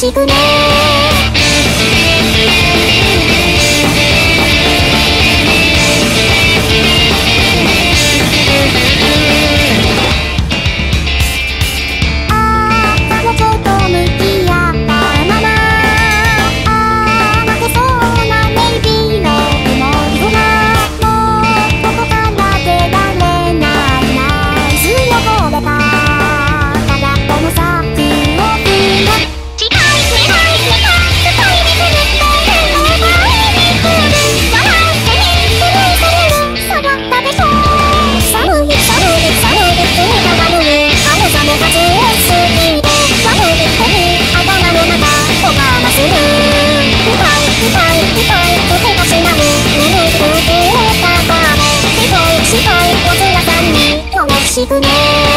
しくねしくね